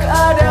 tak ada